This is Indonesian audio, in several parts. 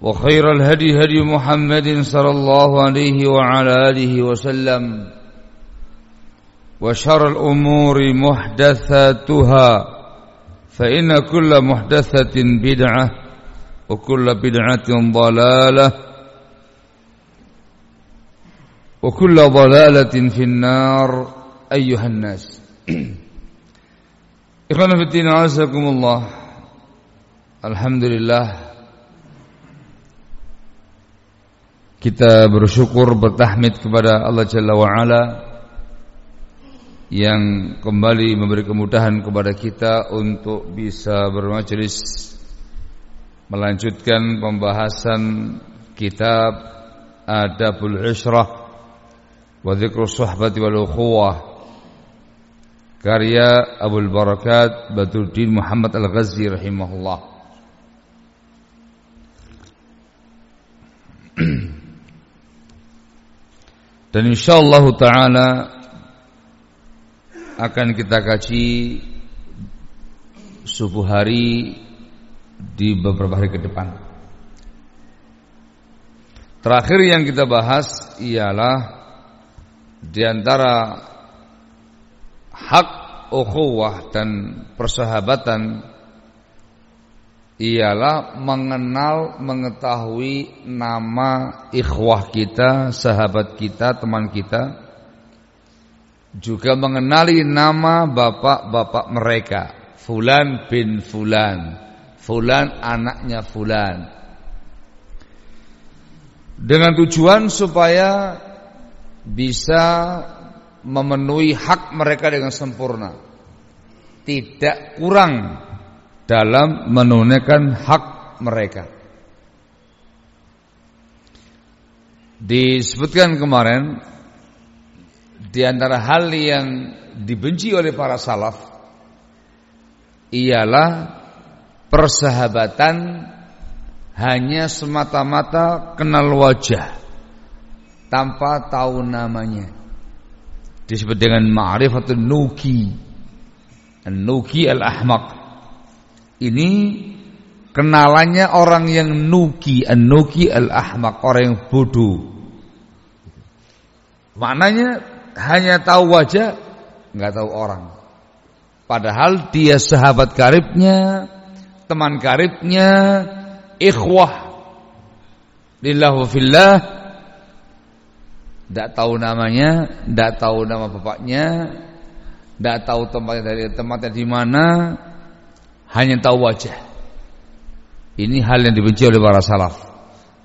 وخير الهدي هدي محمد صلى الله عليه وعلى آله وسلم وشر الأمور محدثاتها فإن كل محدثة بدعة وكل بدعة ضلالة وكل ضلالة في النار أيها الناس. إخوانا في الدين عزكم الله. الحمد لله. Kita bersyukur bertahmid kepada Allah Jalla wa'ala Yang kembali memberi kemudahan kepada kita Untuk bisa bermajelis Melanjutkan pembahasan kitab Adabul Ishrah Wa Dhikru Suhbati wal Ukhuwah Karya Abul Barakat Badruddin Muhammad Al-Ghazi rahimahullah Dan insyaallah taala akan kita kaji subuh hari di beberapa hari ke depan. Terakhir yang kita bahas ialah di antara hak ukhuwah dan persahabatan ialah mengenal, mengetahui nama ikhwah kita, sahabat kita, teman kita. Juga mengenali nama bapak-bapak mereka. Fulan bin Fulan. Fulan anaknya Fulan. Dengan tujuan supaya bisa memenuhi hak mereka dengan sempurna. Tidak kurang dalam menunaikan hak mereka. Disebutkan kemarin di antara hal yang dibenci oleh para salaf ialah persahabatan hanya semata-mata kenal wajah tanpa tahu namanya. Disebut dengan ma'rifatun nuki. An-nuki al-ahmaq ini kenalannya orang yang nuki, an-nuki al-ahmaq, orang yang bodoh. Maknanya hanya tahu wajah, nggak tahu orang. Padahal dia sahabat karibnya, teman karibnya, ikhwah lillahu fillah tidak tahu namanya, tidak tahu nama bapaknya, tidak tahu tempatnya dari tempatnya di mana, hanya tahu wajah. Ini hal yang dibenci oleh para salaf.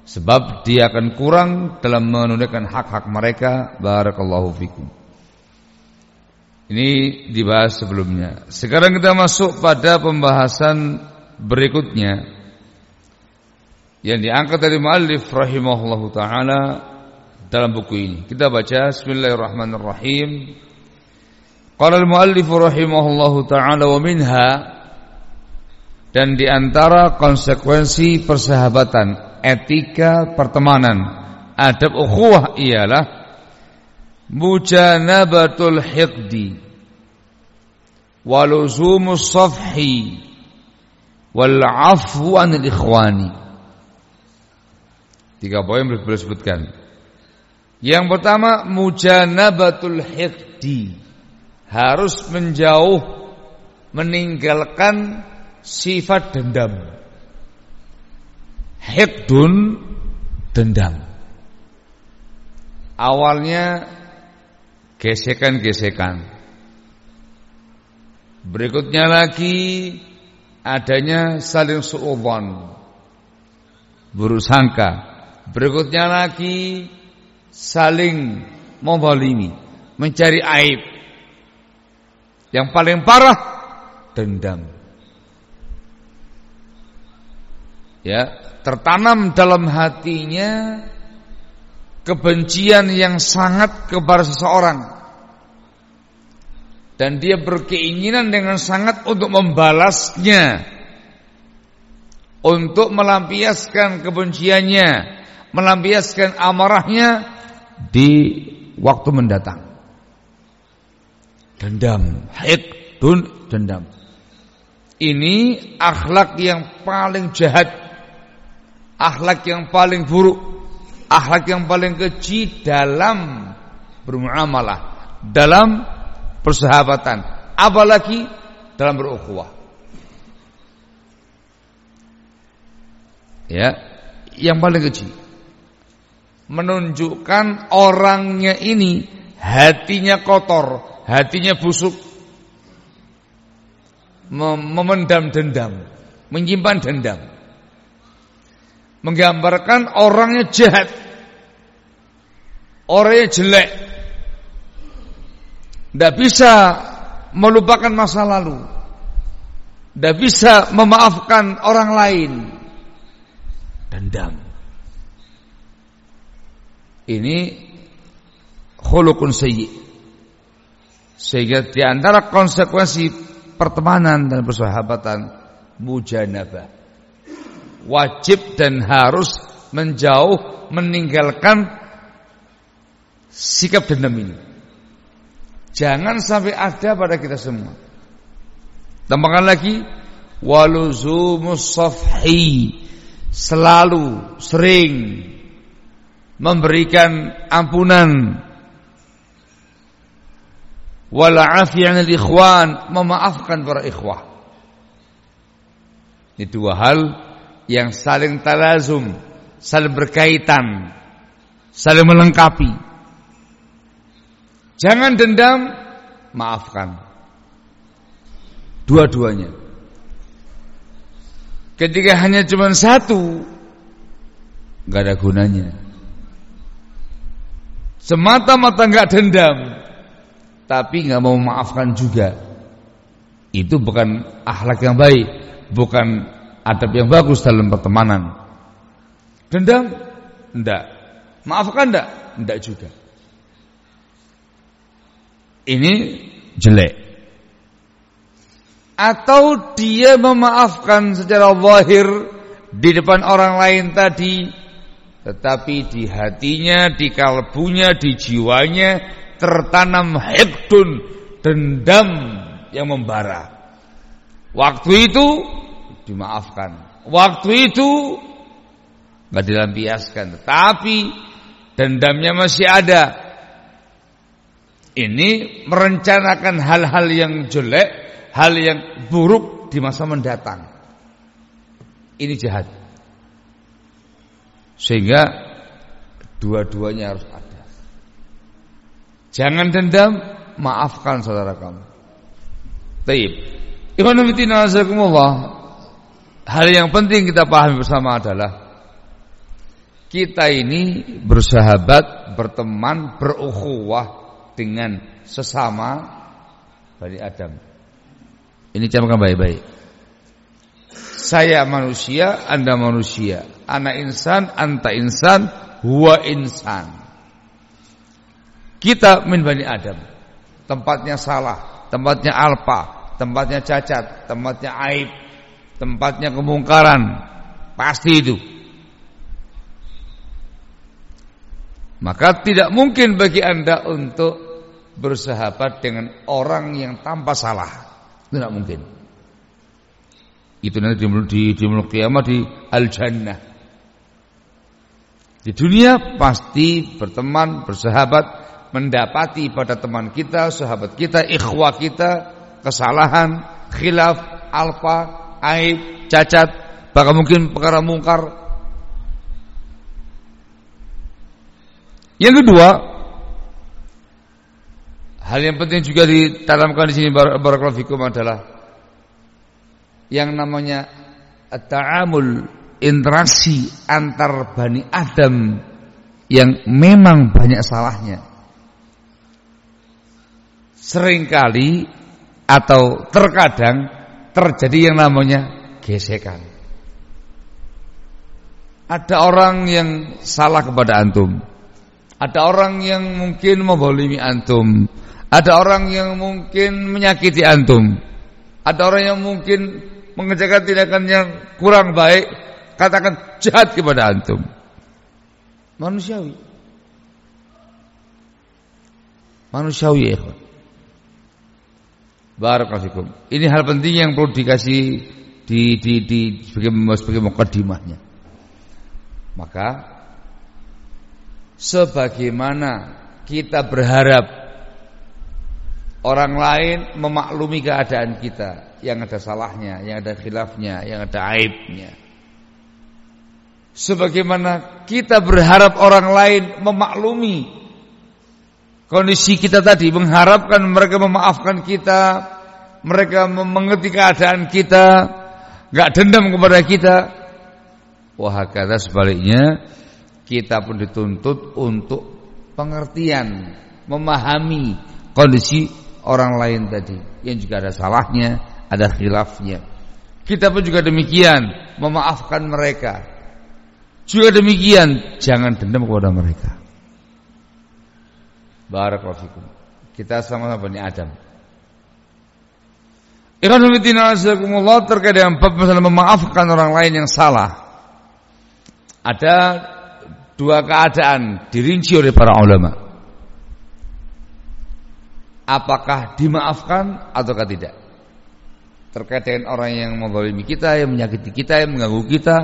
sebab dia akan kurang dalam menunaikan hak-hak mereka. Barakallahu fikum. Ini dibahas sebelumnya. Sekarang kita masuk pada pembahasan berikutnya. Yang diangkat dari muallif rahimahullahu taala dalam buku ini. Kita baca bismillahirrahmanirrahim. Qala al-muallif rahimahullahu taala wa minha dan di antara konsekuensi persahabatan etika pertemanan, adab ukhuwah ialah mujanabatul hiqdi waluzumus safhi wal anil ikhwani. Tiga poin boleh sebutkan. Yang pertama mujanabatul hiqdi harus menjauh meninggalkan sifat dendam. Hikdun dendam. Awalnya gesekan-gesekan. Berikutnya lagi adanya saling suudzon. Buruk sangka. Berikutnya lagi saling membalimi, mencari aib. Yang paling parah dendam. Ya, tertanam dalam hatinya kebencian yang sangat kepada seseorang. Dan dia berkeinginan dengan sangat untuk membalasnya. Untuk melampiaskan kebenciannya melampiaskan amarahnya di waktu mendatang. Dendam dun dendam. Ini akhlak yang paling jahat akhlak yang paling buruk, akhlak yang paling keji dalam bermuamalah, dalam persahabatan, apalagi dalam berukhuwah. Ya, yang paling keji. Menunjukkan orangnya ini hatinya kotor, hatinya busuk, memendam dendam, menyimpan dendam menggambarkan orangnya jahat, orangnya jelek, tidak bisa melupakan masa lalu, tidak bisa memaafkan orang lain, dendam. Ini khulukun sayyi. Sehingga di antara konsekuensi pertemanan dan persahabatan mujanabah wajib dan harus menjauh meninggalkan sikap dendam ini. Jangan sampai ada pada kita semua. Tambahkan lagi waluzumus safhi selalu sering memberikan ampunan wala afiyan ikhwan memaafkan para ikhwah. Ini dua hal yang saling talazum, saling berkaitan, saling melengkapi. Jangan dendam, maafkan. Dua-duanya. Ketika hanya cuma satu, nggak ada gunanya. Semata-mata nggak dendam, tapi nggak mau memaafkan juga. Itu bukan akhlak yang baik, bukan adab yang bagus dalam pertemanan. Dendam? Enggak. Maafkan enggak? Enggak juga. Ini jelek. Atau dia memaafkan secara zahir di depan orang lain tadi tetapi di hatinya, di kalbunya, di jiwanya tertanam hikdun, dendam yang membara. Waktu itu dimaafkan. Waktu itu nggak dilampiaskan, tetapi dendamnya masih ada. Ini merencanakan hal-hal yang jelek, hal yang buruk di masa mendatang. Ini jahat. Sehingga dua-duanya harus ada. Jangan dendam, maafkan saudara kamu. Taib. Ibnu Fitina Hal yang penting kita pahami bersama adalah kita ini bersahabat, berteman, berukhuwah dengan sesama Bani Adam. Ini camkan baik-baik. Saya manusia, Anda manusia. Anak insan, anta insan, huwa insan. Kita min Bani Adam. Tempatnya salah, tempatnya alpa, tempatnya cacat, tempatnya aib, tempatnya kemungkaran. Pasti itu. Maka tidak mungkin bagi anda untuk bersahabat dengan orang yang tanpa salah. Tidak mungkin. Itu nanti di, di, kiamat di al-jannah. Di dunia pasti berteman, bersahabat, mendapati pada teman kita, sahabat kita, ikhwah kita, kesalahan, khilaf, alfa, aib, cacat, bahkan mungkin perkara mungkar, Yang kedua, hal yang penting juga ditanamkan di sini barakallahu fikum adalah yang namanya ta'amul interaksi antar Bani Adam yang memang banyak salahnya. Seringkali atau terkadang terjadi yang namanya gesekan. Ada orang yang salah kepada antum, ada orang yang mungkin membolimi antum. Ada orang yang mungkin menyakiti antum. Ada orang yang mungkin mengerjakan tindakan yang kurang baik, katakan jahat kepada antum. Manusiawi. Manusiawi ya. Barakallahu Ini hal penting yang perlu dikasih di di di sebagai sebagai mukadimahnya. Maka sebagaimana kita berharap orang lain memaklumi keadaan kita yang ada salahnya, yang ada khilafnya, yang ada aibnya. Sebagaimana kita berharap orang lain memaklumi kondisi kita tadi, mengharapkan mereka memaafkan kita, mereka mengerti keadaan kita, nggak dendam kepada kita. Wah, kata sebaliknya, kita pun dituntut untuk pengertian, memahami kondisi orang lain tadi yang juga ada salahnya, ada khilafnya. Kita pun juga demikian, memaafkan mereka. Juga demikian, jangan dendam kepada mereka. Barakallahu Kita sama-sama Bani Adam. Ikhwan fillah terkait dengan bab masalah memaafkan orang lain yang salah. Ada dua keadaan dirinci oleh para ulama. Apakah dimaafkan ataukah tidak? Terkait dengan orang yang menzalimi kita, yang menyakiti kita, yang mengganggu kita,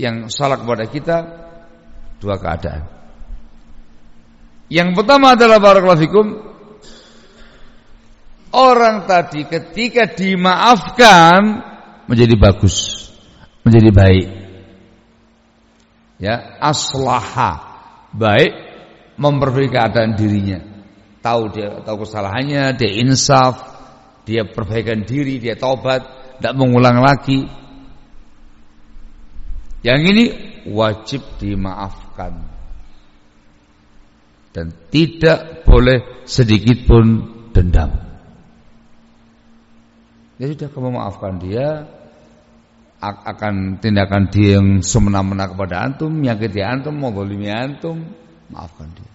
yang salah kepada kita, dua keadaan. Yang pertama adalah barakallahu fikum. Orang tadi ketika dimaafkan menjadi bagus, menjadi baik. Ya aslaha. Baik memperbaiki keadaan dirinya. Tahu dia tahu kesalahannya dia insaf dia perbaikan diri dia taubat tidak mengulang lagi. Yang ini wajib dimaafkan dan tidak boleh sedikit pun dendam ya sudah kamu maafkan dia akan tindakan dia yang semena-mena kepada antum, menyakiti antum, menggolimi antum, maafkan dia.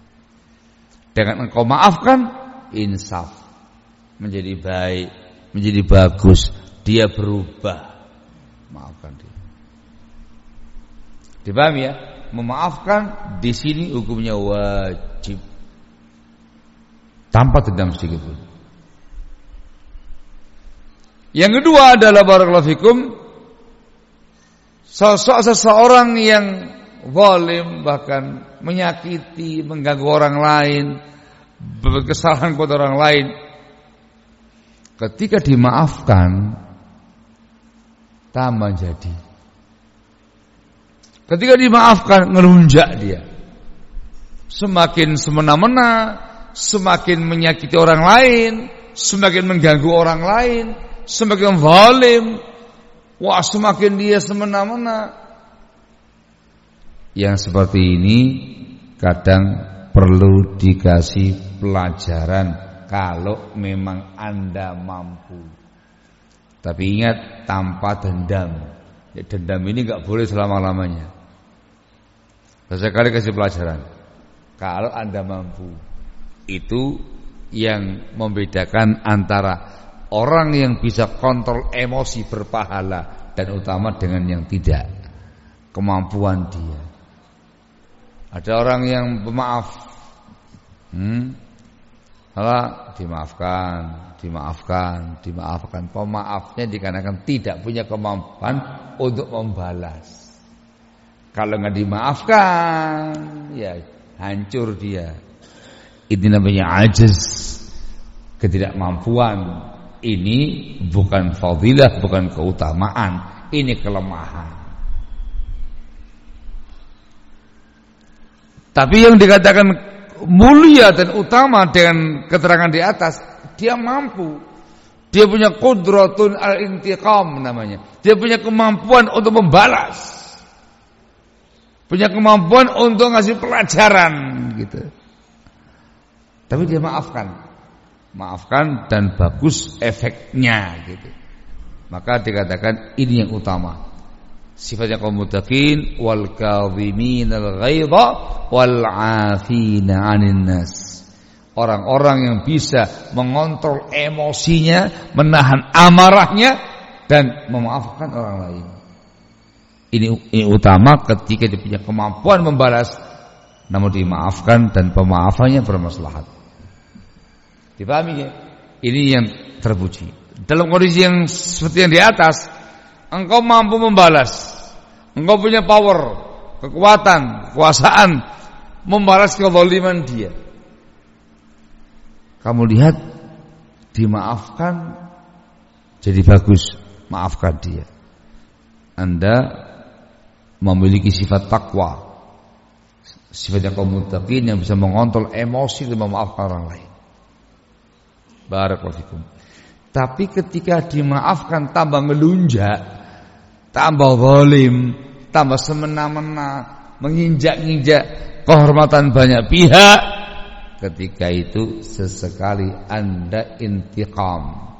Dengan engkau maafkan, insaf menjadi baik, menjadi bagus, dia berubah. Maafkan dia. Dipahami ya? Memaafkan di sini hukumnya wajib. Tanpa dendam sedikit pun. Yang kedua adalah barakallahu fikum Sosok seseorang yang zalim bahkan menyakiti, mengganggu orang lain, berkesalahan kepada orang lain. Ketika dimaafkan, tambah jadi. Ketika dimaafkan, ngelunjak dia. Semakin semena-mena, semakin menyakiti orang lain, semakin mengganggu orang lain, semakin zalim, Wah semakin dia semena-mena Yang seperti ini kadang perlu dikasih pelajaran kalau memang Anda mampu. Tapi ingat tanpa dendam. Ya, dendam ini nggak boleh selama-lamanya. Sesekali kasih pelajaran. Kalau Anda mampu, itu yang membedakan antara orang yang bisa kontrol emosi berpahala dan utama dengan yang tidak. Kemampuan dia. Ada orang yang pemaaf. Hmm? Salah dimaafkan, dimaafkan, dimaafkan. Pemaafnya dikarenakan tidak punya kemampuan untuk membalas. Kalau nggak dimaafkan, ya hancur dia. Ini namanya ajiz, ketidakmampuan. Ini bukan fadilah, bukan keutamaan, ini kelemahan. Tapi yang dikatakan mulia dan utama dengan keterangan di atas, dia mampu. Dia punya kudratun al-intiqam namanya. Dia punya kemampuan untuk membalas. Punya kemampuan untuk ngasih pelajaran gitu. Tapi dia maafkan. Maafkan dan bagus efeknya gitu. Maka dikatakan ini yang utama sifatnya kaum muttaqin wal kadhiminal ghaidha wal 'afina 'anil nas. Orang-orang yang bisa mengontrol emosinya, menahan amarahnya dan memaafkan orang lain. Ini, ini utama ketika dia punya kemampuan membalas namun dimaafkan dan pemaafannya bermaslahat. Dipahami ya? Ini yang terpuji. Dalam kondisi yang seperti yang di atas, engkau mampu membalas. Engkau punya power, kekuatan, kekuasaan membalas kezaliman dia. Kamu lihat dimaafkan jadi bagus, maafkan dia. Anda memiliki sifat takwa. Sifatnya kaum muttaqin yang bisa mengontrol emosi dan memaafkan orang lain. Barakallahu Tapi ketika dimaafkan tambah melunjak, tambah zalim, tambah semena-mena, menginjak-injak kehormatan banyak pihak. Ketika itu sesekali Anda intiqam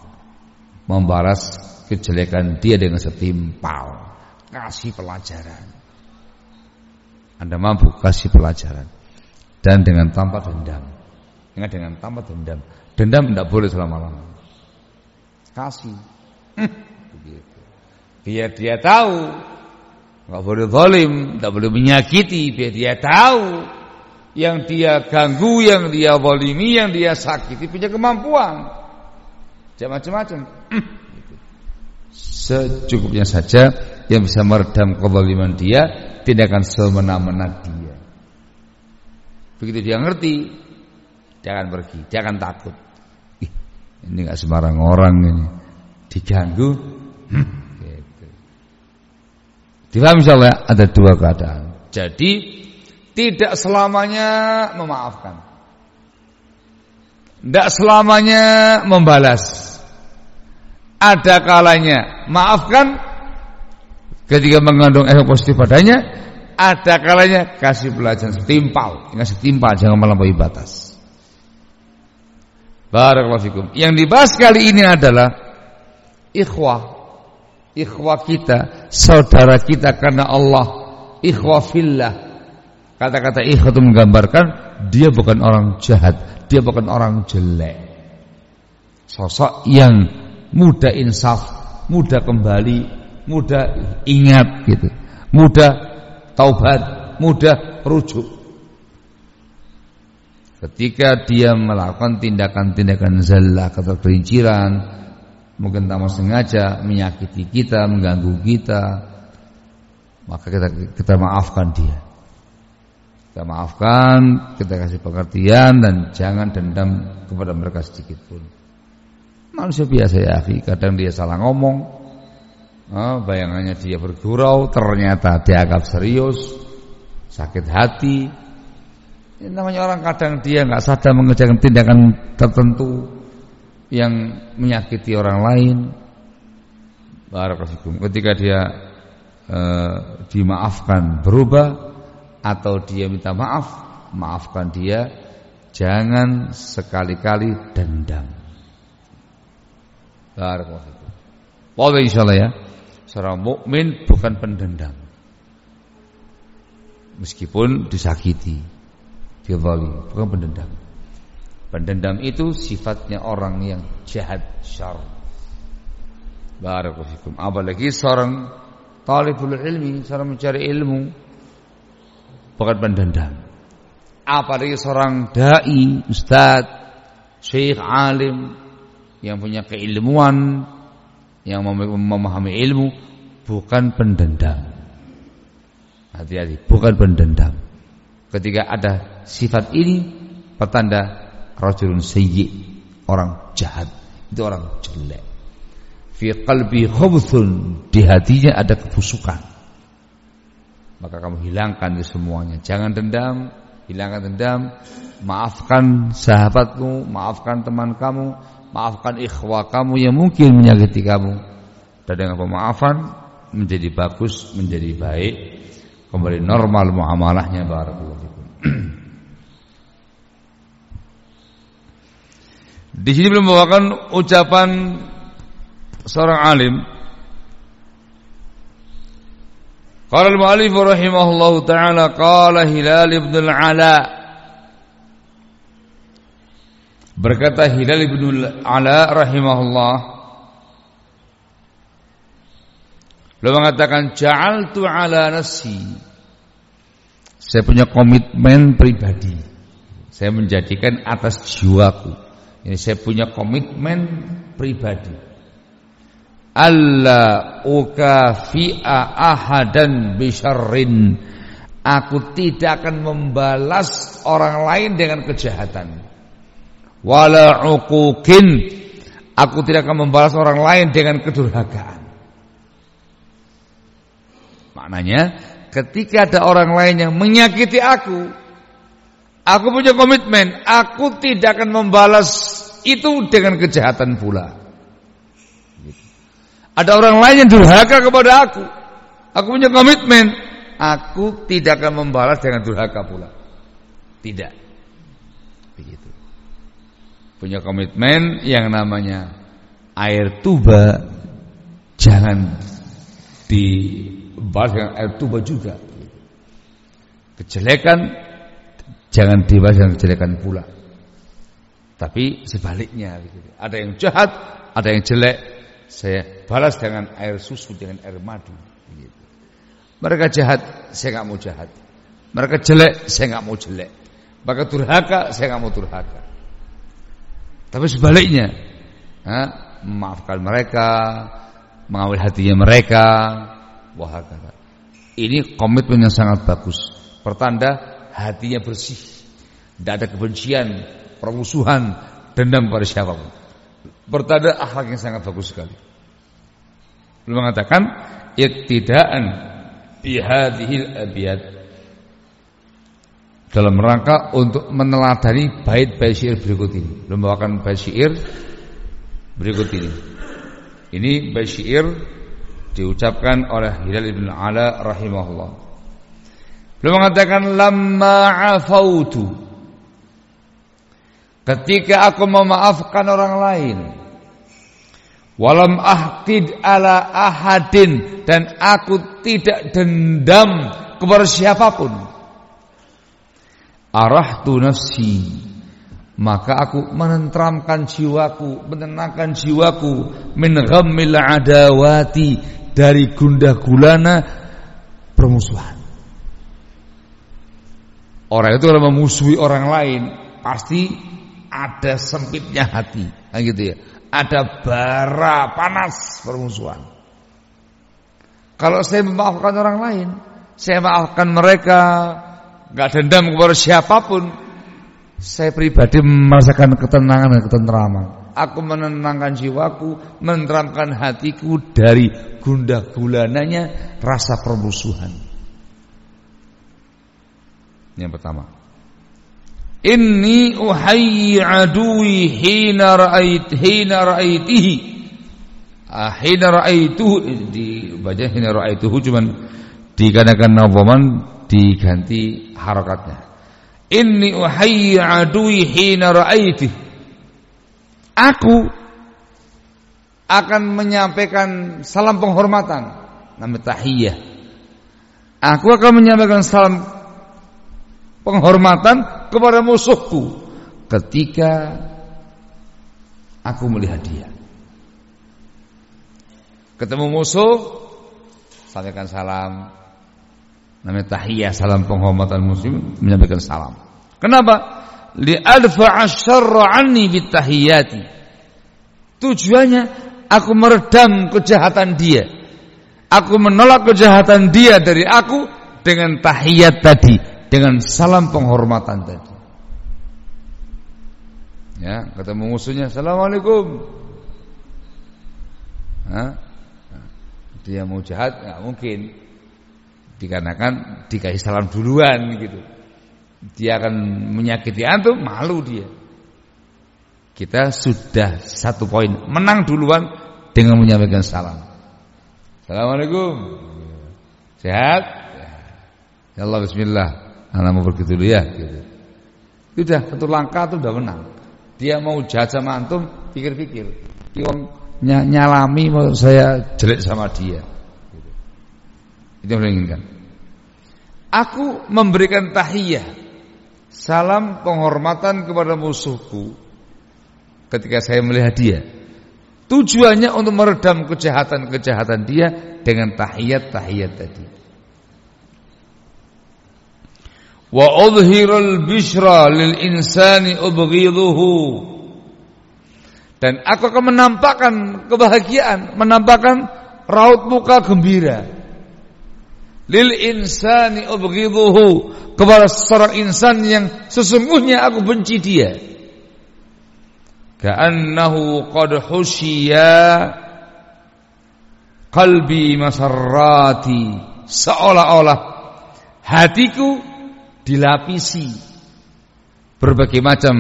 membalas kejelekan dia dengan setimpal, kasih pelajaran. Anda mampu kasih pelajaran dan dengan tanpa dendam. Dengan tanpa dendam. Dendam tidak boleh selama-lamanya. Kasih. Hmm biar dia tahu nggak boleh zalim, nggak boleh menyakiti, biar dia tahu yang dia ganggu, yang dia zalimi, yang dia sakiti punya kemampuan. Jangan macam-macam. Secukupnya saja yang bisa meredam kezaliman dia, tidak akan semena-mena dia. Begitu dia ngerti, akan pergi, akan takut. Ih, ini nggak sembarang orang ini. Diganggu, hmm, Difahami insyaallah ada dua keadaan. Jadi tidak selamanya memaafkan. Tidak selamanya membalas. Ada kalanya maafkan ketika mengandung efek positif padanya, ada kalanya kasih pelajaran setimpal, ingat setimpal jangan melampaui batas. Barakallahu fikum. Yang dibahas kali ini adalah ikhwah ikhwah kita, saudara kita karena Allah, ikhwah fillah. Kata-kata ikhwah itu menggambarkan dia bukan orang jahat, dia bukan orang jelek. Sosok yang mudah insaf, mudah kembali, mudah ingat gitu. Mudah taubat, mudah rujuk. Ketika dia melakukan tindakan-tindakan zallah, ketergelinciran, mungkin tanpa sengaja menyakiti kita, mengganggu kita, maka kita kita maafkan dia. Kita maafkan, kita kasih pengertian dan jangan dendam kepada mereka sedikit pun. Manusia biasa ya, kadang dia salah ngomong, oh, bayangannya dia bergurau, ternyata dia agak serius, sakit hati. Ini namanya orang kadang dia nggak sadar mengerjakan tindakan tertentu, yang menyakiti orang lain barakallahu ketika dia e, dimaafkan berubah atau dia minta maaf, maafkan dia. Jangan sekali-kali dendam. Barakallahu Pokoknya insyaallah ya. Seorang mukmin bukan pendendam. Meskipun disakiti, dizalimi, bukan pendendam. Pendendam itu sifatnya orang yang jahat syar. Barakallahu Apalagi seorang talibul ilmi, seorang mencari ilmu bukan pendendam. Apalagi seorang dai, ustaz, syekh, alim yang punya keilmuan, yang memahami ilmu bukan pendendam. Hati-hati, bukan pendendam. Ketika ada sifat ini petanda rajulun sayyi, orang jahat, itu orang jelek. Fi qalbi khubthun, di hatinya ada kebusukan. Maka kamu hilangkan itu semuanya. Jangan dendam, hilangkan dendam, maafkan sahabatmu, maafkan teman kamu, maafkan ikhwah kamu yang mungkin menyakiti kamu. Dan dengan pemaafan menjadi bagus, menjadi baik, kembali normal muamalahnya barakallahu Di sini belum membawakan ucapan seorang alim. Qala al-mu'allif rahimahullahu taala qala Hilal ibn al-Ala. Berkata Hilal ibn al-Ala rahimahullah Beliau mengatakan ja'altu ala nafsi. Saya punya komitmen pribadi. Saya menjadikan atas jiwaku ini saya punya komitmen pribadi. Allah ukafi'a ahadan bisyarrin. Aku tidak akan membalas orang lain dengan kejahatan. Wala uqukin. Aku tidak akan membalas orang lain dengan kedurhakaan. Maknanya ketika ada orang lain yang menyakiti aku, Aku punya komitmen, aku tidak akan membalas itu dengan kejahatan pula. Ada orang lain yang durhaka kepada aku. Aku punya komitmen, aku tidak akan membalas dengan durhaka pula. Tidak. Begitu. Punya komitmen yang namanya air tuba jangan dibalas dengan air tuba juga. Kejelekan Jangan dibalas dengan kejelekan pula. Tapi sebaliknya Ada yang jahat, ada yang jelek, saya balas dengan air susu dengan air madu Mereka jahat, saya nggak mau jahat. Mereka jelek, saya nggak mau jelek. Mereka durhaka, saya nggak mau durhaka. Tapi sebaliknya, ha, memaafkan mereka, mengawal hatinya mereka, wahakala. Ini komitmen yang sangat bagus. Pertanda hatinya bersih. Tidak ada kebencian, permusuhan, dendam pada siapa pun. Bertanda akhlak yang sangat bagus sekali. Belum mengatakan iktidaan bihadhil abiyat dalam rangka untuk meneladani bait-bait syair berikut ini. Belum membawakan bait syair berikut ini. Ini bait syair diucapkan oleh Hilal bin Ala rahimahullah. Beliau mengatakan lamma afautu. Ketika aku memaafkan orang lain. Walam ahqid ala ahadin dan aku tidak dendam kepada siapa pun. Arahtu nafsi maka aku menentramkan jiwaku, menenangkan jiwaku min ghammil adawati dari gundah gulana permusuhan. Orang itu kalau memusuhi orang lain pasti ada sempitnya hati, nah, gitu ya. Ada bara panas permusuhan. Kalau saya memaafkan orang lain, saya maafkan mereka, nggak dendam kepada siapa pun, saya pribadi merasakan ketenangan dan ketentraman. Aku menenangkan jiwaku, menenteramkan hatiku dari gundah gulananya rasa permusuhan. Yang pertama. Inni uhayyi adui hina ra'ait hina ra'aitihi. Ah, hina ra'aituhu di baca hina ra'aituhu cuman dikarenakan nawaman diganti harokatnya. Inni uhayyi adui hina ra'aiti. Aku akan menyampaikan salam penghormatan namanya tahiyah. Aku akan menyampaikan salam penghormatan kepada musuhku ketika aku melihat dia. Ketemu musuh, sampaikan salam. Namanya tahiyah, salam penghormatan muslim, menyampaikan salam. Kenapa? Li syarra anni bitahiyati. Tujuannya aku meredam kejahatan dia. Aku menolak kejahatan dia dari aku dengan tahiyat tadi, dengan salam penghormatan tadi. Ya, ketemu musuhnya, Assalamualaikum. Hah? dia mau jahat nggak mungkin. Dikarenakan dikasih salam duluan gitu. Dia akan menyakiti antum malu dia. Kita sudah satu poin menang duluan dengan menyampaikan salam. Assalamualaikum. Sehat? Ya Allah Bismillah anak mau pergi dulu ya gitu. sudah satu langkah itu udah menang dia mau jahat sama antum pikir-pikir nyalami mau saya jelek sama dia. Itu yang inginkan. Aku memberikan tahiyah, salam penghormatan kepada musuhku ketika saya melihat dia. Tujuannya untuk meredam kejahatan-kejahatan dia dengan tahiyat-tahiyat tadi. Wa udhirul bishra lil insani ubghiduhu dan aku akan menampakkan kebahagiaan, menampakkan raut muka gembira. Lil insani ubghiduhu kepada seorang insan yang sesungguhnya aku benci dia. Ka'annahu qad husyiya qalbi masarrati seolah-olah hatiku dilapisi berbagai macam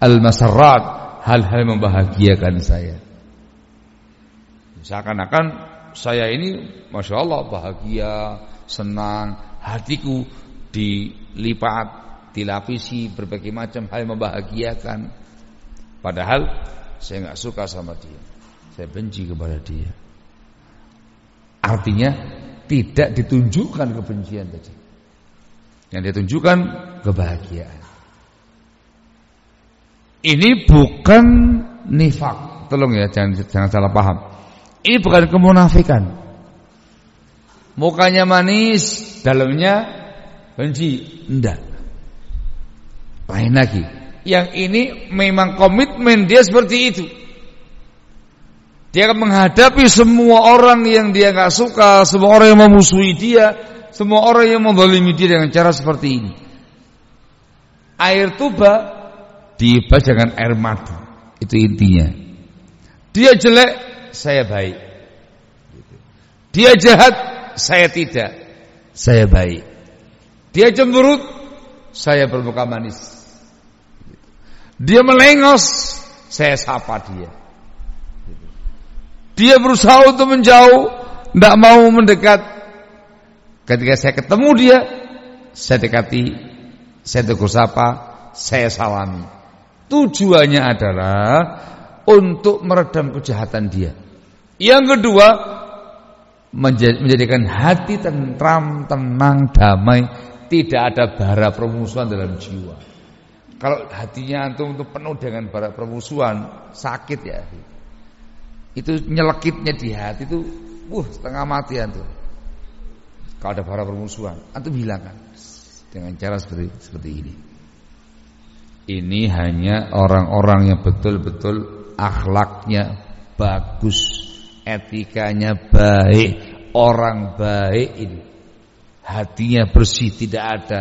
al-masarrat hal-hal membahagiakan saya. Seakan-akan saya ini Masya Allah bahagia, senang, hatiku dilipat, dilapisi berbagai macam hal membahagiakan. Padahal saya nggak suka sama dia, saya benci kepada dia. Artinya tidak ditunjukkan kebencian tadi. Yang ditunjukkan kebahagiaan. Ini bukan nifak. Tolong ya, jangan jangan salah paham. Ini bukan kemunafikan. Mukanya manis, dalamnya benci. Enggak. Lain lagi. Yang ini memang komitmen dia seperti itu. Dia akan menghadapi semua orang yang dia nggak suka, semua orang yang memusuhi dia, semua orang yang mendolimi dia dengan cara seperti ini. Air tuba dibalas dengan air madu. Itu intinya. Dia jelek, saya baik. Dia jahat, saya tidak. Saya baik. Dia cemberut, saya bermuka manis. Dia melengos, saya sapa dia. Dia berusaha untuk menjauh, tidak mau mendekat. Ketika saya ketemu dia, saya dekati, saya tegur sapa, saya salami. Tujuannya adalah untuk meredam kejahatan dia. Yang kedua, menjadikan hati tentram, tenang, damai, tidak ada bara permusuhan dalam jiwa. Kalau hatinya antum itu penuh dengan bara permusuhan, sakit ya. Itu nyelekitnya di hati itu, uh setengah mati antum. Kalau ada bara permusuhan, antum hilangkan dengan cara seperti seperti ini. Ini hanya orang-orang yang betul-betul akhlaknya bagus, etikanya baik, orang baik ini. Hatinya bersih, tidak ada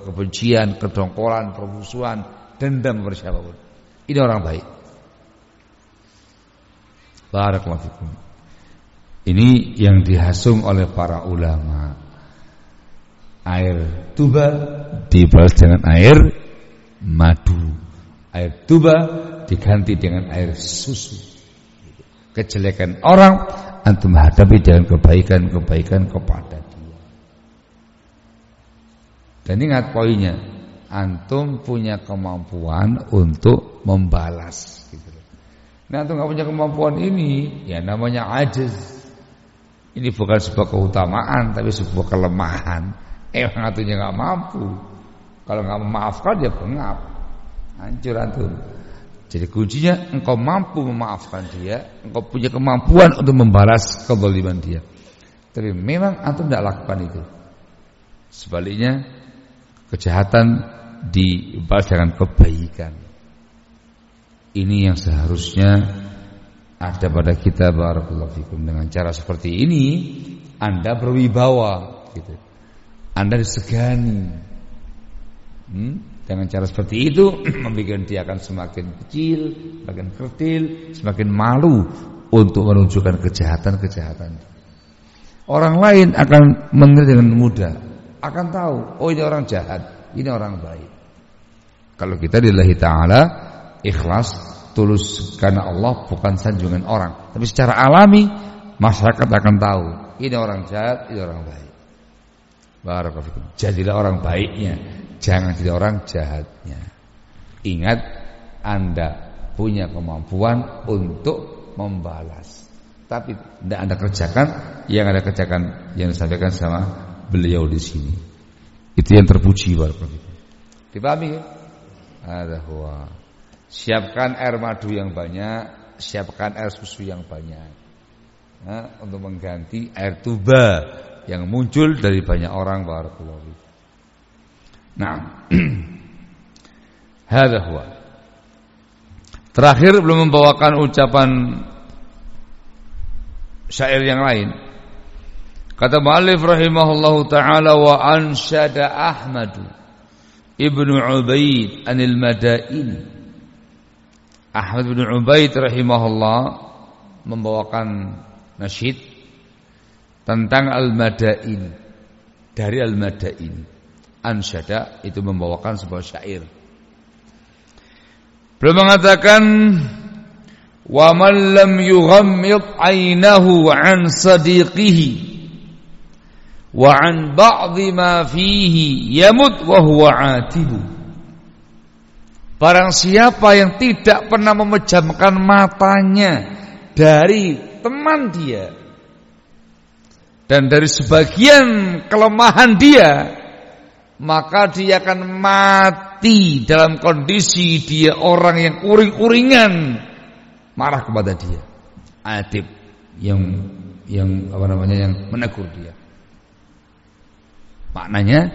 kebencian, kedongkolan, permusuhan, dendam kepada. Ini orang baik. Barakallahu Ini yang dihasung oleh para ulama. Air tuba dibalas dengan air madu. Air tuba diganti dengan air susu. Kejelekan orang antum hadapi dengan kebaikan-kebaikan kepada dia. Dan ingat poinnya, antum punya kemampuan untuk membalas. Gitu. Nah, antum nggak punya kemampuan ini, ya namanya ajiz. Ini bukan sebuah keutamaan, tapi sebuah kelemahan. Emang antumnya nggak mampu. Kalau nggak memaafkan dia pengap, hancur antum. Jadi kuncinya engkau mampu memaafkan dia, engkau punya kemampuan untuk membalas kezaliman dia. Tapi memang antum tidak lakukan itu. Sebaliknya kejahatan dibalas dengan kebaikan. Ini yang seharusnya ada pada kita barakallahu fikum dengan cara seperti ini Anda berwibawa gitu. Anda disegani. Hmm? Dengan cara seperti itu membuat dia akan semakin kecil, semakin kerdil, semakin malu untuk menunjukkan kejahatan-kejahatan. Orang lain akan mengerti dengan mudah, akan tahu, oh ini orang jahat, ini orang baik. Kalau kita lillahi taala ikhlas, tulus karena Allah bukan sanjungan orang, tapi secara alami masyarakat akan tahu, ini orang jahat, ini orang baik. Barakallahu Jadilah orang baiknya, Jangan jadi orang jahatnya. Ingat Anda punya kemampuan untuk membalas. Tapi tidak Anda kerjakan yang Anda kerjakan yang disampaikan sama beliau di sini. Itu yang terpuji barakallahu Dipahami ya? Ada huwa. Siapkan air madu yang banyak, siapkan air susu yang banyak. Nah, untuk mengganti air tuba yang muncul dari banyak orang Nah, Hada huwa. Terakhir belum membawakan ucapan syair yang lain. Kata muallif rahimahullahu taala wa ansyada Ahmad ibnu Ubaid anil Madain. Ahmad bin Ubaid rahimahullah membawakan nasyid tentang al-Madain dari al-Madain ansyada itu membawakan sebuah syair. Beliau mengatakan wa man lam yughammid 'ainahu 'an sadiqihi wa 'an ba'dhi ma fihi yamut wa huwa 'atibu. Barang siapa yang tidak pernah memejamkan matanya dari teman dia dan dari sebagian kelemahan dia maka dia akan mati dalam kondisi dia orang yang uring-uringan marah kepada dia. Atib yang yang apa namanya yang menegur dia. Maknanya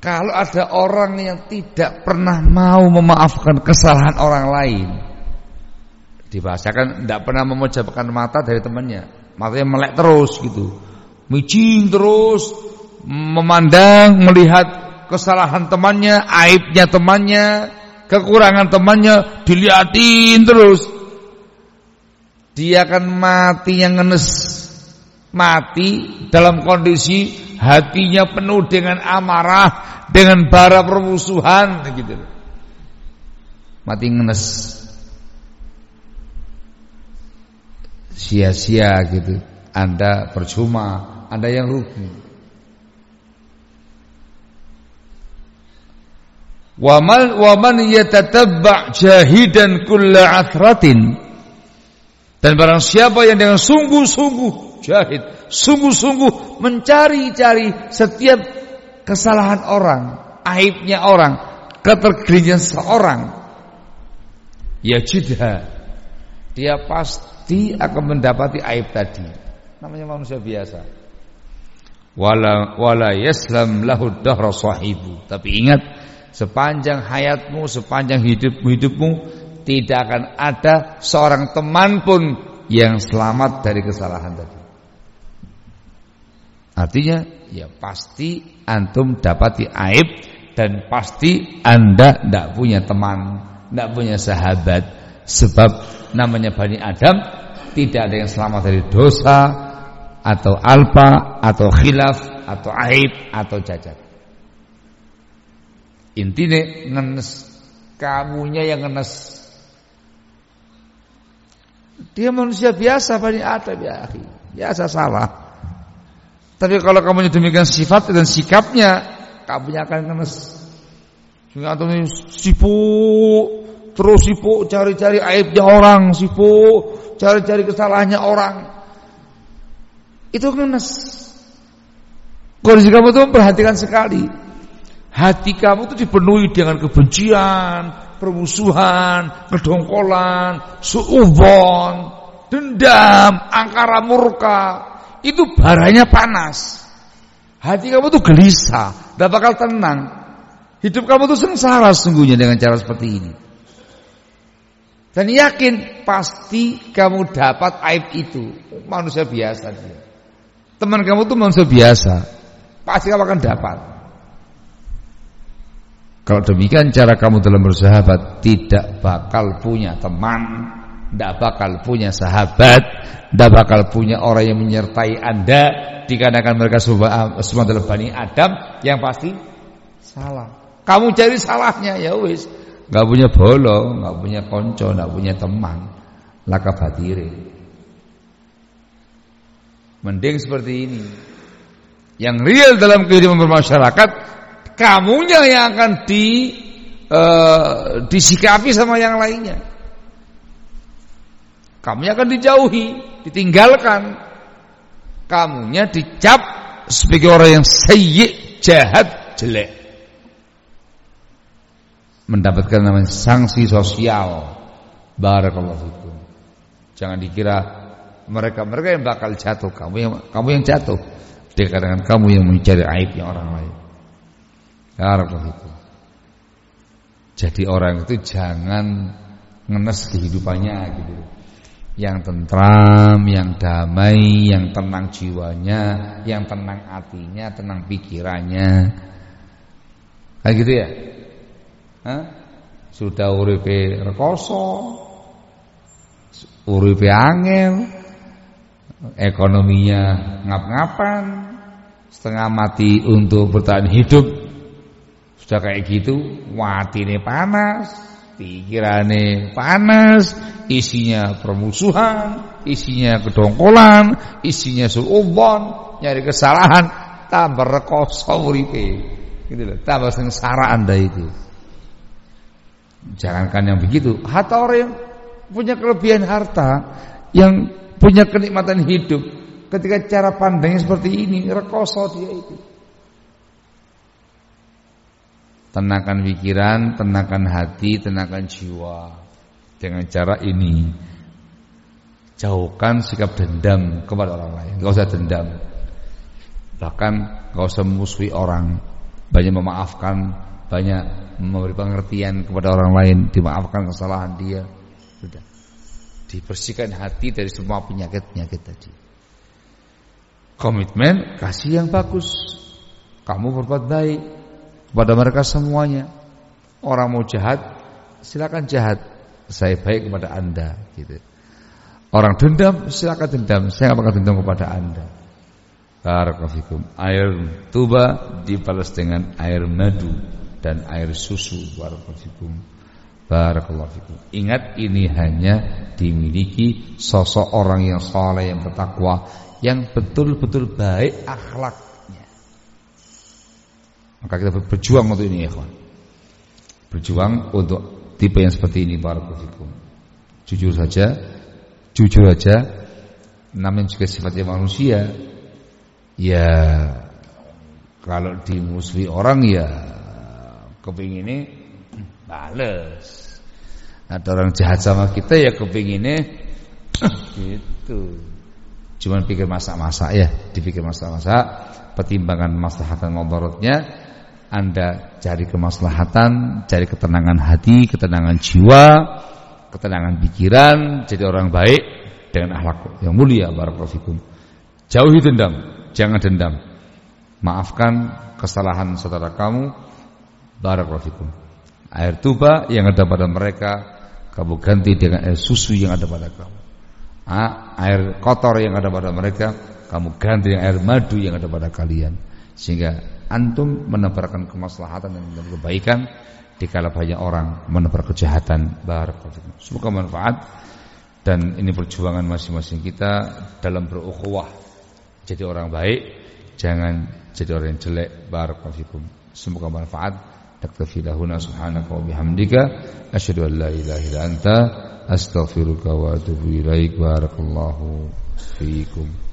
kalau ada orang yang tidak pernah mau memaafkan kesalahan orang lain dibahasakan tidak pernah memejamkan mata dari temannya matanya melek terus gitu micing terus memandang, melihat kesalahan temannya, aibnya temannya, kekurangan temannya, dilihatin terus. Dia akan mati yang ngenes. Mati dalam kondisi hatinya penuh dengan amarah, dengan bara permusuhan gitu. Mati ngenes. Sia-sia gitu. Anda percuma, Anda yang rugi. Wa man wa man yatatabba jahidan kulla athratin dan barang siapa yang dengan sungguh-sungguh jahid, sungguh-sungguh mencari-cari setiap kesalahan orang, aibnya orang, ketergelinciran seorang, ya jidha, dia pasti akan mendapati aib tadi. Namanya manusia biasa. Wala wala yaslam lahu dahra sahibu. Tapi ingat sepanjang hayatmu, sepanjang hidup hidupmu tidak akan ada seorang teman pun yang selamat dari kesalahan tadi. Artinya ya pasti antum dapati aib dan pasti anda tidak punya teman, tidak punya sahabat sebab namanya Bani Adam tidak ada yang selamat dari dosa atau alpa atau khilaf atau aib atau cacat. Intinya ngenes kamunya yang ngenes. Dia manusia biasa Bani Adam ya Biasa salah. Tapi kalau kamu demikian sifat dan sikapnya kamu akan ngenes. Sehingga antum sibuk terus sibuk cari-cari aibnya orang, sibuk cari-cari kesalahannya orang. Itu ngenes. Kondisi kamu itu memperhatikan sekali. Hati kamu itu dipenuhi dengan kebencian, permusuhan, kedongkolan, suubon, dendam, angkara murka. Itu baranya panas. Hati kamu tuh gelisah, tidak bakal tenang. Hidup kamu tuh sengsara sungguhnya dengan cara seperti ini. Dan yakin pasti kamu dapat aib itu. Manusia biasa dia. Teman kamu tuh manusia biasa. Pasti kamu akan dapat. Kalau demikian cara kamu dalam bersahabat tidak bakal punya teman, tidak bakal punya sahabat, tidak bakal punya orang yang menyertai anda. Dikarenakan mereka semua, adalah bani Adam yang pasti salah. Kamu cari salahnya ya wis, nggak punya bolo, nggak punya konco, nggak punya teman, laka batire. Mending seperti ini. Yang real dalam kehidupan bermasyarakat kamunya yang akan di uh, disikapi sama yang lainnya kamunya akan dijauhi ditinggalkan kamunya dicap sebagai orang yang sayyid jahat jelek mendapatkan namanya sanksi sosial barakallahu fikum jangan dikira mereka mereka yang bakal jatuh kamu yang kamu yang jatuh dikarenakan kamu yang mencari aibnya orang lain. Haraplah itu. Jadi orang itu jangan ngenes kehidupannya gitu. Yang tentram, yang damai, yang tenang jiwanya, yang tenang hatinya, tenang pikirannya. Kayak gitu ya? Hah? Sudah uripe rekoso, uripe angel, ekonominya ngap-ngapan, setengah mati untuk bertahan hidup. Sudah kayak gitu, ini panas, pikirannya panas, isinya permusuhan, isinya kedongkolan, isinya suubon, nyari kesalahan, tambah rekoso uripe. Gitu loh, tambah sengsara Anda itu. Jangankan yang begitu, harta orang yang punya kelebihan harta yang punya kenikmatan hidup ketika cara pandangnya seperti ini rekoso dia itu tenangkan pikiran tenangkan hati tenangkan jiwa. Dengan cara ini jauhkan sikap dendam kepada orang lain. Gak usah dendam. Bahkan gak usah memusuhi orang. Banyak memaafkan banyak memberi pengertian kepada orang lain. Dimaafkan kesalahan dia. Sudah. Dibersihkan hati dari semua penyakit-penyakit tadi. Komitmen kasih yang bagus. Kamu berbuat baik kepada mereka semuanya. Orang mau jahat, silakan jahat. Saya baik kepada Anda gitu. Orang dendam, silakan dendam. Saya akan dendam kepada Anda. Barakallahu Air tuba dibalas dengan air madu dan air susu. Barakallahu Barakallahu. Ingat ini hanya dimiliki sosok orang yang saleh yang bertakwa yang betul-betul baik akhlaknya. Maka kita berjuang untuk ini ya. Berjuang untuk tipe yang seperti ini barakallahu. Jujur saja, jujur saja namanya juga sifatnya manusia. Ya kalau dimusuhi orang ya kepingin ini bales ada orang jahat sama kita ya kepinginnya gitu. Cuman pikir masak-masak ya, dipikir masak-masak, pertimbangan maslahatan mudaratnya Anda cari kemaslahatan, cari ketenangan hati, ketenangan jiwa, ketenangan pikiran, jadi orang baik dengan akhlak yang mulia barakallahu fikum. Jauhi dendam, jangan dendam. Maafkan kesalahan saudara kamu barakallahu fikum. Air tuba yang ada pada mereka kamu ganti dengan air susu yang ada pada kamu. Air kotor yang ada pada mereka, kamu ganti dengan air madu yang ada pada kalian. Sehingga antum menebarkan kemaslahatan dan kebaikan dikala banyak orang menebar kejahatan. Barakallahu Semoga manfaat dan ini perjuangan masing-masing kita dalam berukhuwah. Jadi orang baik, jangan jadi orang yang jelek. Barakallahu semoga manfaat naktafi lahuna subhanaka wa bihamdika asyhadu an la ilaha illa anta astaghfiruka wa atubu ilaik. Barakallahu fiikum